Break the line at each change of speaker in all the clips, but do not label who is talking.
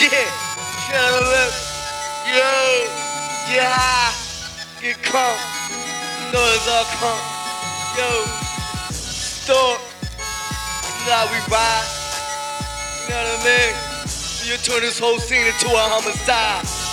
Yeah, gentlemen. Yo, yeah. Get crunk. You know it's all crunk. Yo, store. You know how we ride. You know what I mean? You turn this whole scene into a homicide.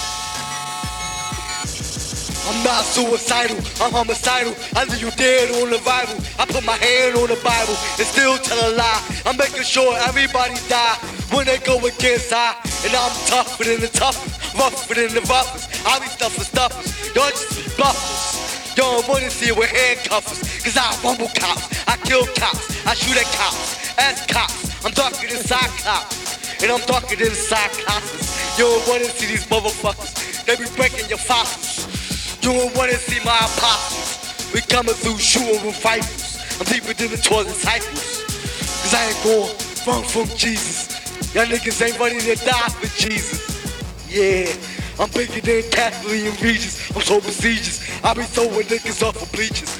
I'm not suicidal, I'm homicidal. I leave you dead on the Bible. I put my hand on the Bible and still tell a lie. I'm making sure everybody die when they go against I. And I'm tougher than the toughest, rougher than the roughest. I be stuffing stuffers, y'all just be bluffers. Y'all wanna see it with handcuffers, cause I rumble cops, I kill cops, I shoot at cops, as cops. I'm darker than Cyclops, and I'm darker than Cyclops. You don't wanna see these motherfuckers, they be breaking your fossils. You don't wanna see my apostles. We coming through shooting with rifles. I'm deeper than the 12 disciples. Cause I ain't going run from Jesus. Y'all niggas ain't ready to die for Jesus. Yeah, I'm bigger than Kathleen Regis. I'm so prestigious. I be throwing niggas off of bleachers.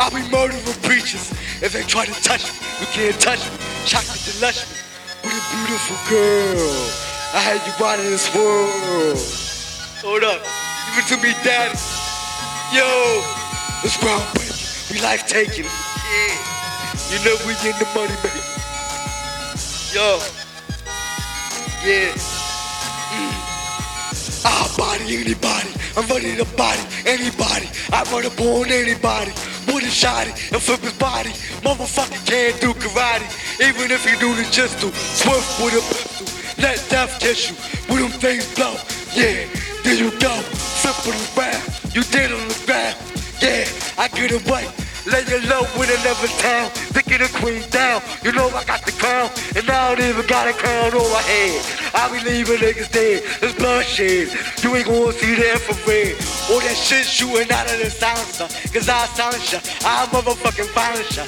I be murdering preachers. If they try to touch me, you can't touch me. Chocolate to lush me. With a beautiful girl. I had you out this world. Hold up. Give it to me, daddy. Yo, it's groundbreaking. We life taking. Yeah. You know we in the money, baby. Yo. Yeah. Mm. I'll body anybody. I'm ready to body anybody. I run up on anybody. With a shotty and flip his body. Motherfucker can't do karate. Even if he do the jitsu. Swift with a pistol. Let death kiss you. With them things blow. Yeah. There you go. The ground. You dead on the ground. Yeah. I get away. Lay you low with another town. Thinking a queen down. You know I got the crown. And I don't even got a crown on my head. I be leaving niggas dead. It's bloodshed. You ain't gonna see the infrared. All that shit shooting out of the silencer. Cause I silence ya. I motherfucking violence ya.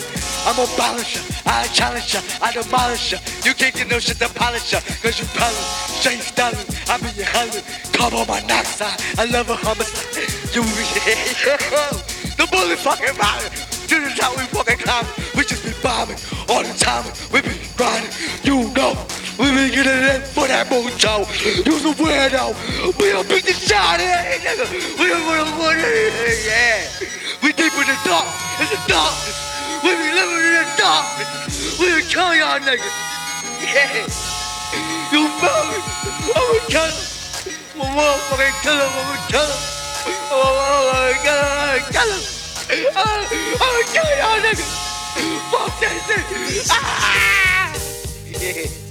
I'm a balance. I challenge ya. I demolish ya. You can't get no shit to polish ya. Cause you pellin'. Straight stellin'. I be your helen. Come on my knock side. I love a homicide. You The bullet fucking bombing. This is how we fucking climbing. We just bombing all the time. We be grinding. You know. We be getting in for that mojo. You's a weirdo. We don't beat the shot in nigga. We don't it yeah. We deep in the dark. It's the darkness. We be living in the darkness. We will kill y'all niggas. Yeah. You feel me? I'm a killer. I'm a motherfucking killer. I'm a killer. I'm a killer. I'm a killer. I'm a killer, y'all niggas. That. Ah! Yeah.